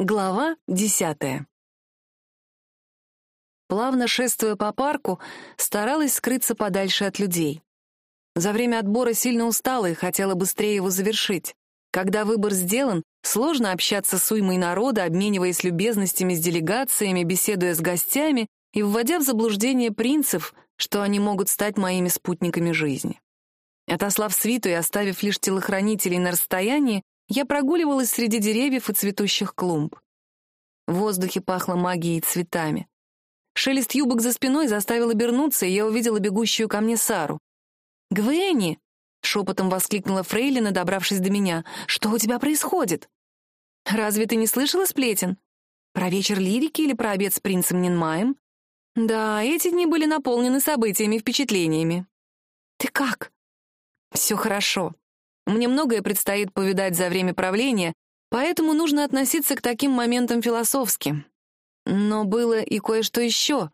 Глава десятая. Плавно шествуя по парку, старалась скрыться подальше от людей. За время отбора сильно устала и хотела быстрее его завершить. Когда выбор сделан, сложно общаться с уймой народа, обмениваясь любезностями с делегациями, беседуя с гостями и вводя в заблуждение принцев, что они могут стать моими спутниками жизни. Отослав свиту и оставив лишь телохранителей на расстоянии, я прогуливалась среди деревьев и цветущих клумб. В воздухе пахло магией и цветами. Шелест юбок за спиной заставил обернуться, и я увидела бегущую ко мне Сару. «Гвенни!» — шепотом воскликнула Фрейлина, добравшись до меня. «Что у тебя происходит?» «Разве ты не слышала сплетен? Про вечер лирики или про обед с принцем Нинмаем?» «Да, эти дни были наполнены событиями и впечатлениями». «Ты как?» «Все хорошо. Мне многое предстоит повидать за время правления, поэтому нужно относиться к таким моментам философски. Но было и кое-что еще.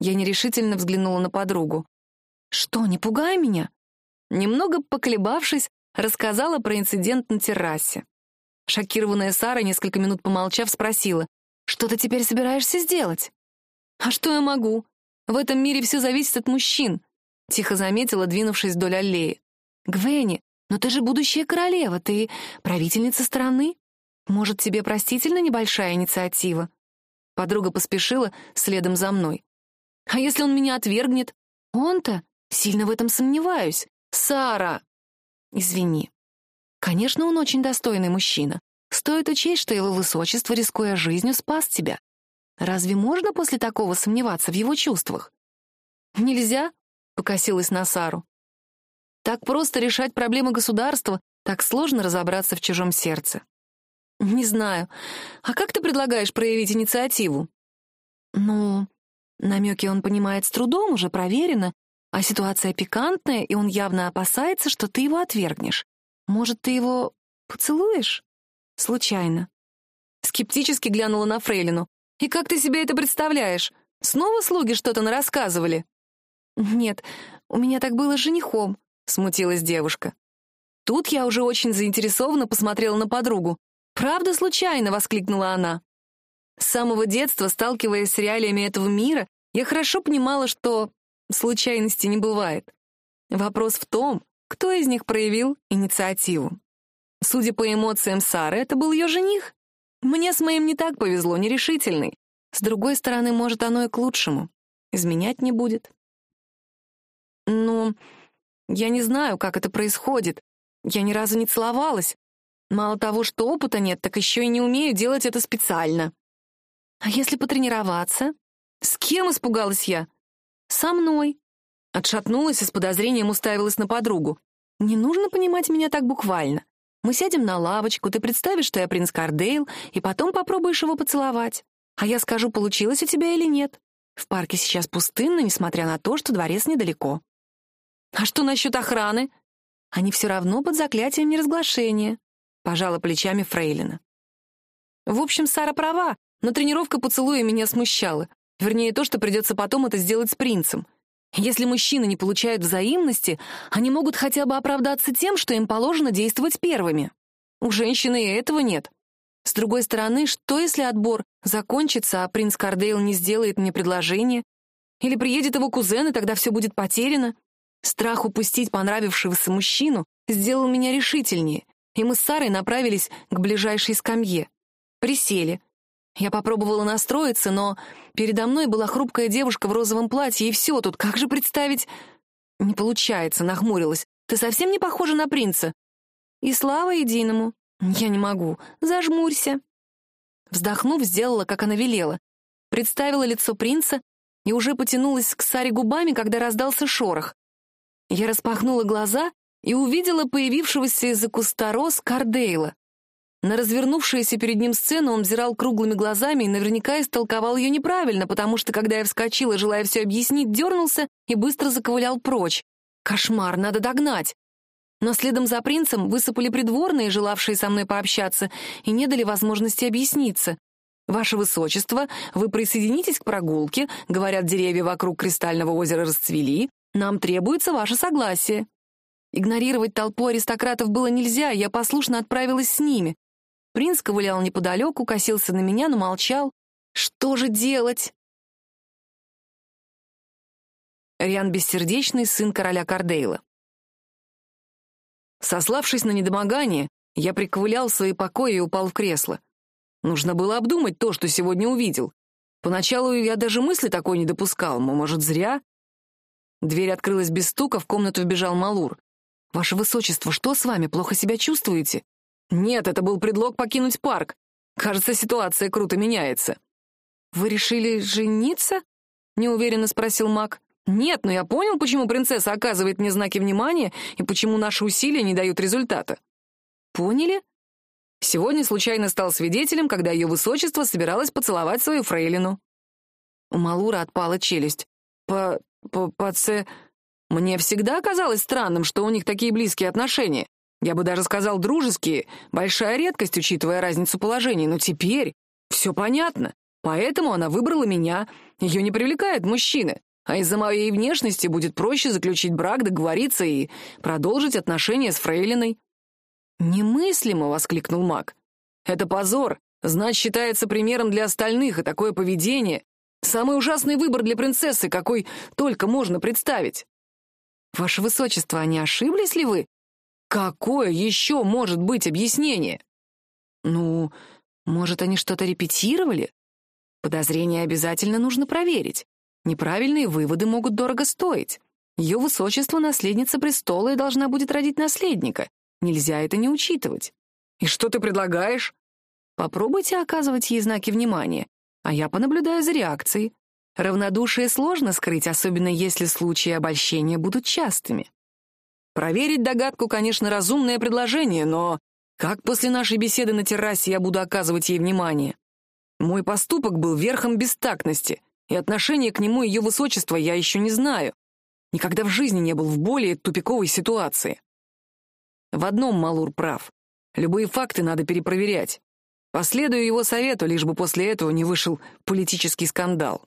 Я нерешительно взглянула на подругу. «Что, не пугай меня?» Немного поколебавшись, рассказала про инцидент на террасе. Шокированная Сара, несколько минут помолчав, спросила, «Что ты теперь собираешься сделать?» «А что я могу? В этом мире все зависит от мужчин», — тихо заметила, двинувшись вдоль аллеи. «Гвенни, но ты же будущая королева, ты правительница страны. Может, тебе простительна небольшая инициатива?» Подруга поспешила следом за мной. «А если он меня отвергнет? Он-то? Сильно в этом сомневаюсь. Сара!» «Извини. Конечно, он очень достойный мужчина. Стоит учесть, что его высочество, рискуя жизнью, спас тебя. Разве можно после такого сомневаться в его чувствах?» «Нельзя?» — покосилась на Сару. Так просто решать проблемы государства, так сложно разобраться в чужом сердце. Не знаю. А как ты предлагаешь проявить инициативу? Ну, намеки он понимает с трудом, уже проверено, а ситуация пикантная, и он явно опасается, что ты его отвергнешь. Может, ты его поцелуешь? Случайно. Скептически глянула на Фрейлину. И как ты себе это представляешь? Снова слуги что-то нарассказывали? Нет, у меня так было с женихом. — смутилась девушка. Тут я уже очень заинтересованно посмотрела на подругу. «Правда случайно?» — воскликнула она. С самого детства, сталкиваясь с реалиями этого мира, я хорошо понимала, что случайности не бывает. Вопрос в том, кто из них проявил инициативу. Судя по эмоциям Сары, это был ее жених. Мне с моим не так повезло, нерешительный. С другой стороны, может, оно и к лучшему. Изменять не будет. Ну, я не знаю, как это происходит. Я ни разу не целовалась. Мало того, что опыта нет, так еще и не умею делать это специально. А если потренироваться? С кем испугалась я? Со мной. Отшатнулась и с подозрением уставилась на подругу. Не нужно понимать меня так буквально. Мы сядем на лавочку, ты представишь, что я принц Кардейл, и потом попробуешь его поцеловать. А я скажу, получилось у тебя или нет. В парке сейчас пустынно, несмотря на то, что дворец недалеко. А что насчет охраны? Они все равно под заклятием неразглашения, пожала плечами Фрейлина. В общем, Сара права, но тренировка поцелуя меня смущала. Вернее, то, что придется потом это сделать с принцем. Если мужчины не получают взаимности, они могут хотя бы оправдаться тем, что им положено действовать первыми. У женщины и этого нет. С другой стороны, что если отбор закончится, а принц Кардейл не сделает мне предложение? Или приедет его кузен, и тогда все будет потеряно? Страх упустить понравившегося мужчину сделал меня решительнее, и мы с Сарой направились к ближайшей скамье. Присели. Я попробовала настроиться, но передо мной была хрупкая девушка в розовом платье, и все тут, как же представить... Не получается, нахмурилась. Ты совсем не похожа на принца. И слава единому. Я не могу. Зажмурься. Вздохнув, сделала, как она велела. Представила лицо принца и уже потянулась к Саре губами, когда раздался шорох. Я распахнула глаза и увидела появившегося из-за куста роз Кардейла. На развернувшуюся перед ним сцену он взирал круглыми глазами и наверняка истолковал ее неправильно, потому что, когда я вскочила, желая все объяснить, дернулся и быстро заковылял прочь. Кошмар, надо догнать. Но следом за принцем высыпали придворные, желавшие со мной пообщаться, и не дали возможности объясниться. «Ваше Высочество, вы присоединитесь к прогулке, говорят, деревья вокруг Кристального озера расцвели, нам требуется ваше согласие». Игнорировать толпу аристократов было нельзя, я послушно отправилась с ними. Принц ковылял неподалеку, косился на меня, но молчал. Что же делать? Риан Бессердечный, сын короля Кардейла. Сославшись на недомогание, я приковылял в свои покои и упал в кресло. Нужно было обдумать то, что сегодня увидел. Поначалу я даже мысли такой не допускал, но, может, зря? Дверь открылась без стука, в комнату вбежал Малур. «Ваше высочество, что с вами? Плохо себя чувствуете?» «Нет, это был предлог покинуть парк. Кажется, ситуация круто меняется». «Вы решили жениться?» — неуверенно спросил маг. «Нет, но я понял, почему принцесса оказывает мне знаки внимания и почему наши усилия не дают результата». «Поняли?» Сегодня случайно стал свидетелем, когда ее высочество собиралась поцеловать свою фрейлину. У Малура отпала челюсть. «По... по... по це...» Мне всегда казалось странным, что у них такие близкие отношения. Я бы даже сказал дружеские, большая редкость, учитывая разницу положений, но теперь все понятно. Поэтому она выбрала меня. Ее не привлекают мужчины. А из-за моей внешности будет проще заключить брак, договориться и продолжить отношения с Фрейлиной. «Немыслимо!» — воскликнул маг. «Это позор. Знать считается примером для остальных, и такое поведение — самый ужасный выбор для принцессы, какой только можно представить». «Ваше высочество, а не ошиблись ли вы?» «Какое еще может быть объяснение?» «Ну, может, они что-то репетировали?» «Подозрения обязательно нужно проверить. Неправильные выводы могут дорого стоить. Ее высочество — наследница престола и должна будет родить наследника. Нельзя это не учитывать. И что ты предлагаешь? Попробуйте оказывать ей знаки внимания, а я понаблюдаю за реакцией. Равнодушие сложно скрыть, особенно если случаи обольщения будут частыми. Проверить догадку, конечно, разумное предложение, но как после нашей беседы на террасе я буду оказывать ей внимание? Мой поступок был верхом бестактности, и отношение к нему ее высочества я еще не знаю. Никогда в жизни не был в более тупиковой ситуации. В одном Малур прав. Любые факты надо перепроверять. Последую его совету, лишь бы после этого не вышел политический скандал.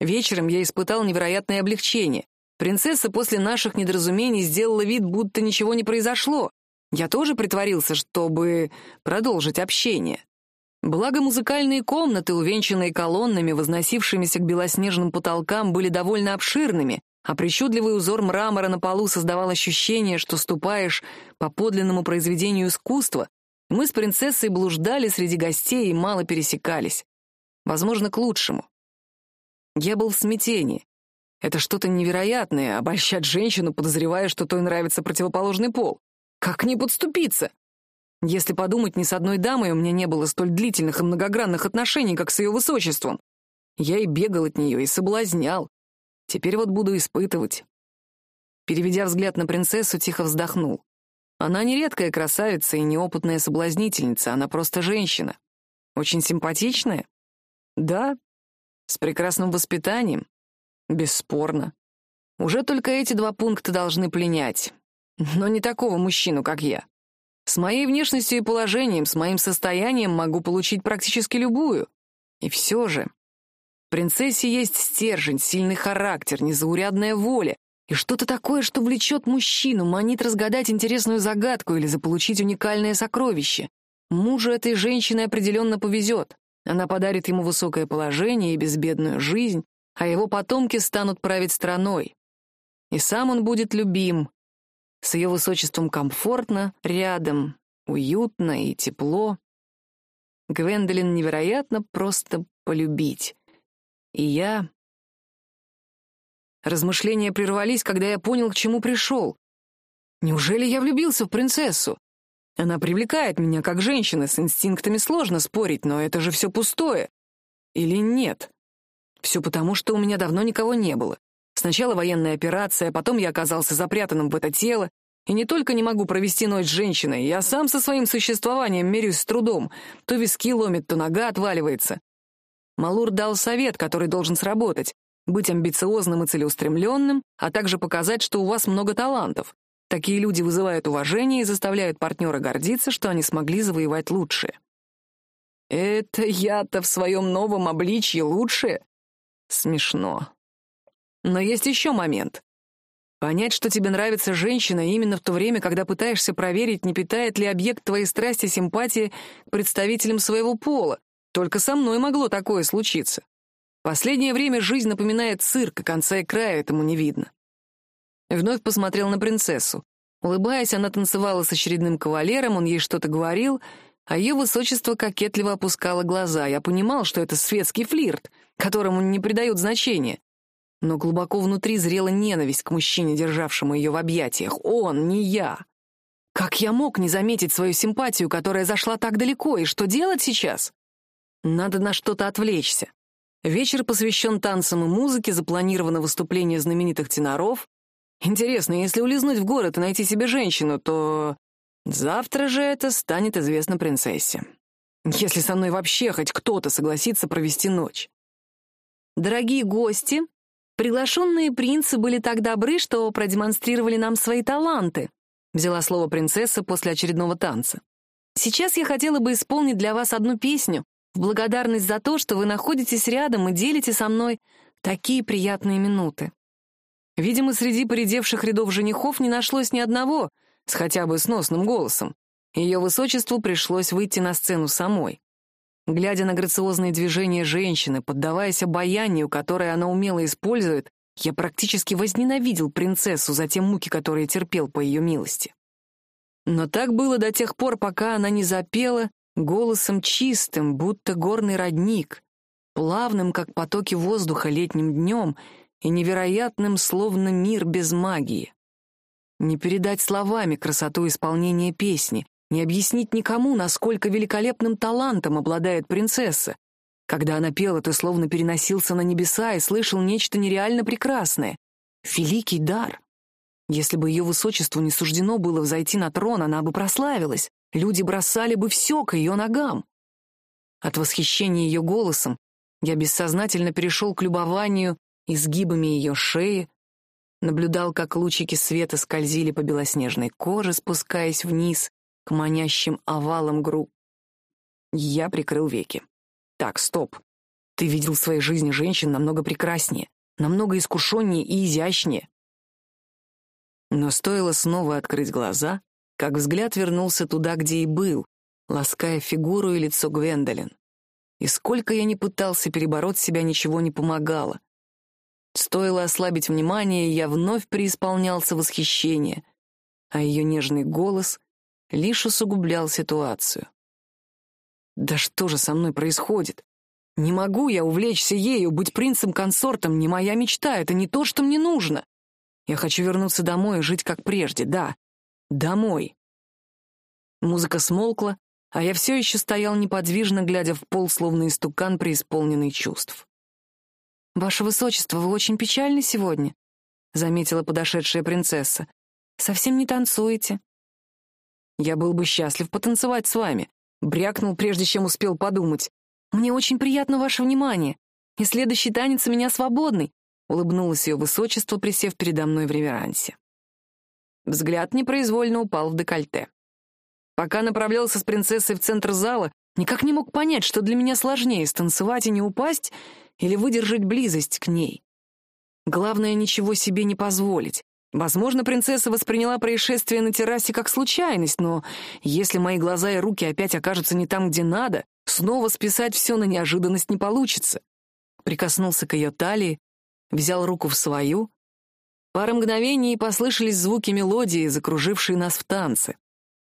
Вечером я испытал невероятное облегчение. Принцесса после наших недоразумений сделала вид, будто ничего не произошло. Я тоже притворился, чтобы продолжить общение. Благо музыкальные комнаты, увенчанные колоннами, возносившимися к белоснежным потолкам, были довольно обширными, а причудливый узор мрамора на полу создавал ощущение, что ступаешь по подлинному произведению искусства. Мы с принцессой блуждали среди гостей и мало пересекались. Возможно, к лучшему. Я был в смятении. Это что-то невероятное — обольщать женщину, подозревая, что той нравится противоположный пол. Как не подступиться? Если подумать, ни с одной дамой у меня не было столь длительных и многогранных отношений, как с ее высочеством. Я и бегал от нее, и соблазнял, Теперь вот буду испытывать. Переведя взгляд на принцессу, тихо вздохнул. Она не редкая красавица и неопытная соблазнительница, она просто женщина. Очень симпатичная? Да. С прекрасным воспитанием? Бесспорно. Уже только эти два пункта должны пленять. Но не такого мужчину, как я. С моей внешностью и положением, с моим состоянием могу получить практически любую. И все же принцессе есть стержень, сильный характер, незаурядная воля и что-то такое, что влечет мужчину, манит разгадать интересную загадку или заполучить уникальное сокровище. Мужу этой женщины определенно повезет. Она подарит ему высокое положение и безбедную жизнь, а его потомки станут править страной. И сам он будет любим. С ее высочеством комфортно, рядом, уютно и тепло. Гвендолин невероятно просто полюбить. И я... Размышления прервались, когда я понял, к чему пришел. Неужели я влюбился в принцессу? Она привлекает меня как женщина, с инстинктами сложно спорить, но это же все пустое. Или нет? Все потому, что у меня давно никого не было. Сначала военная операция, потом я оказался запрятанным в это тело, и не только не могу провести ночь с женщиной, я сам со своим существованием мерюсь с трудом. То виски ломит, то нога отваливается. Малур дал совет, который должен сработать — быть амбициозным и целеустремленным, а также показать, что у вас много талантов. Такие люди вызывают уважение и заставляют партнера гордиться, что они смогли завоевать лучшее. Это я-то в своем новом обличье лучшее? Смешно. Но есть еще момент. Понять, что тебе нравится женщина именно в то время, когда пытаешься проверить, не питает ли объект твоей страсти симпатии к представителям своего пола. Только со мной могло такое случиться. Последнее время жизнь напоминает цирк, и конца и края этому не видно. Вновь посмотрел на принцессу. Улыбаясь, она танцевала с очередным кавалером, он ей что-то говорил, а ее высочество кокетливо опускало глаза. Я понимал, что это светский флирт, которому не придают значения. Но глубоко внутри зрела ненависть к мужчине, державшему ее в объятиях. Он, не я. Как я мог не заметить свою симпатию, которая зашла так далеко, и что делать сейчас? Надо на что-то отвлечься. Вечер посвящен танцам и музыке, запланировано выступление знаменитых теноров. Интересно, если улизнуть в город и найти себе женщину, то Завтра же это станет известно принцессе. Если со мной вообще хоть кто-то согласится провести ночь. Дорогие гости, приглашенные принцы были так добры, что продемонстрировали нам свои таланты, взяла слово принцесса после очередного танца. Сейчас я хотела бы исполнить для вас одну песню в благодарность за то, что вы находитесь рядом и делите со мной такие приятные минуты. Видимо, среди поредевших рядов женихов не нашлось ни одного — с хотя бы сносным голосом. Ее высочеству пришлось выйти на сцену самой. Глядя на грациозные движения женщины, поддаваясь обаянию, которое она умело использует, я практически возненавидел принцессу за те муки, которые терпел по ее милости. Но так было до тех пор, пока она не запела голосом чистым, будто горный родник, плавным, как потоки воздуха летним днем, и невероятным, словно мир без магии. Не передать словами красоту исполнения песни, не объяснить никому, насколько великолепным талантом обладает принцесса. Когда она пела, ты словно переносился на небеса и слышал нечто нереально прекрасное. Великий дар. Если бы ее высочеству не суждено было взойти на трон, она бы прославилась. Люди бросали бы все к ее ногам. От восхищения ее голосом я бессознательно перешел к любованию изгибами ее шеи, наблюдал, как лучики света скользили по белоснежной коже, спускаясь вниз к манящим овалам гру. Я прикрыл веки. Так, стоп. Ты видел в своей жизни женщин намного прекраснее, намного искушеннее и изящнее. Но стоило снова открыть глаза, как взгляд вернулся туда, где и был, лаская фигуру и лицо Гвендолин. И сколько я ни пытался перебороть себя, ничего не помогало. Стоило ослабить внимание, я вновь преисполнялся восхищения, а ее нежный голос лишь усугублял ситуацию. Да что же со мной происходит? Не могу я увлечься ею, быть принцем-консортом не моя мечта, это не то, что мне нужно. Я хочу вернуться домой и жить как прежде, да, домой. Музыка смолкла, а я все еще стоял неподвижно, глядя в пол, словно истукан, преисполненный чувств. «Ваше высочество, вы очень печальны сегодня», — заметила подошедшая принцесса. «Совсем не танцуете». «Я был бы счастлив потанцевать с вами», — брякнул, прежде чем успел подумать. «Мне очень приятно ваше внимание, и следующий танец у меня свободный», — улыбнулось ее высочество, присев передо мной в реверансе. Взгляд непроизвольно упал в декольте. Пока направлялся с принцессой в центр зала, никак не мог понять, что для меня сложнее — станцевать и не упасть или выдержать близость к ней. Главное, ничего себе не позволить. Возможно, принцесса восприняла происшествие на террасе как случайность, но если мои глаза и руки опять окажутся не там, где надо, снова списать все на неожиданность не получится. Прикоснулся к ее талии, взял руку в свою. Пара мгновений послышались звуки мелодии, закружившие нас в танце.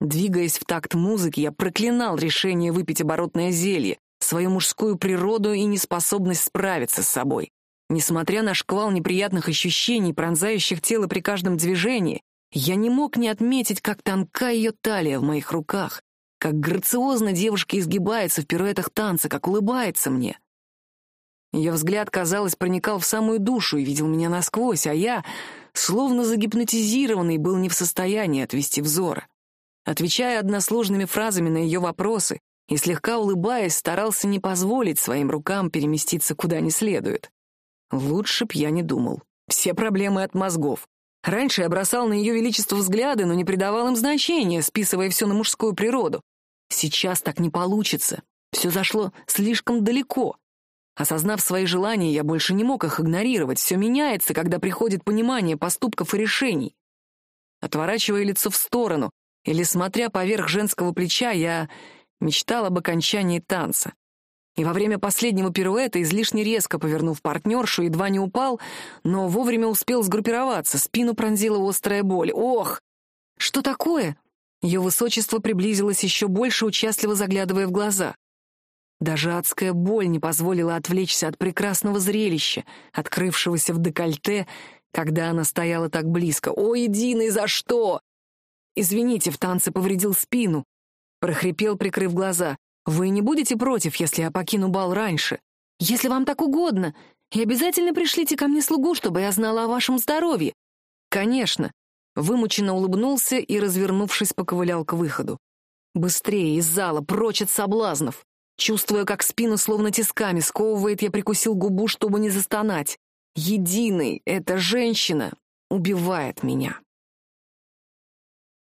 Двигаясь в такт музыки, я проклинал решение выпить оборотное зелье, свою мужскую природу и неспособность справиться с собой. Несмотря на шквал неприятных ощущений, пронзающих тело при каждом движении, я не мог не отметить, как тонка ее талия в моих руках, как грациозно девушка изгибается в пируэтах танца, как улыбается мне. Ее взгляд, казалось, проникал в самую душу и видел меня насквозь, а я, словно загипнотизированный, был не в состоянии отвести взора. Отвечая односложными фразами на ее вопросы, и, слегка улыбаясь, старался не позволить своим рукам переместиться куда не следует. Лучше б я не думал. Все проблемы от мозгов. Раньше я бросал на ее величество взгляды, но не придавал им значения, списывая все на мужскую природу. Сейчас так не получится. Все зашло слишком далеко. Осознав свои желания, я больше не мог их игнорировать. Все меняется, когда приходит понимание поступков и решений. Отворачивая лицо в сторону или смотря поверх женского плеча, я мечтал об окончании танца. И во время последнего пируэта, излишне резко повернув партнершу, едва не упал, но вовремя успел сгруппироваться, спину пронзила острая боль. «Ох! Что такое?» Ее высочество приблизилось еще больше, участливо заглядывая в глаза. Даже адская боль не позволила отвлечься от прекрасного зрелища, открывшегося в декольте, когда она стояла так близко. «Ой, Дина, за что?» «Извините, в танце повредил спину», — прохрипел, прикрыв глаза. «Вы не будете против, если я покину бал раньше? Если вам так угодно, и обязательно пришлите ко мне слугу, чтобы я знала о вашем здоровье». «Конечно», — вымученно улыбнулся и, развернувшись, поковылял к выходу. «Быстрее, из зала, прочь от соблазнов!» Чувствуя, как спину словно тисками сковывает, я прикусил губу, чтобы не застонать. Единый, эта женщина убивает меня.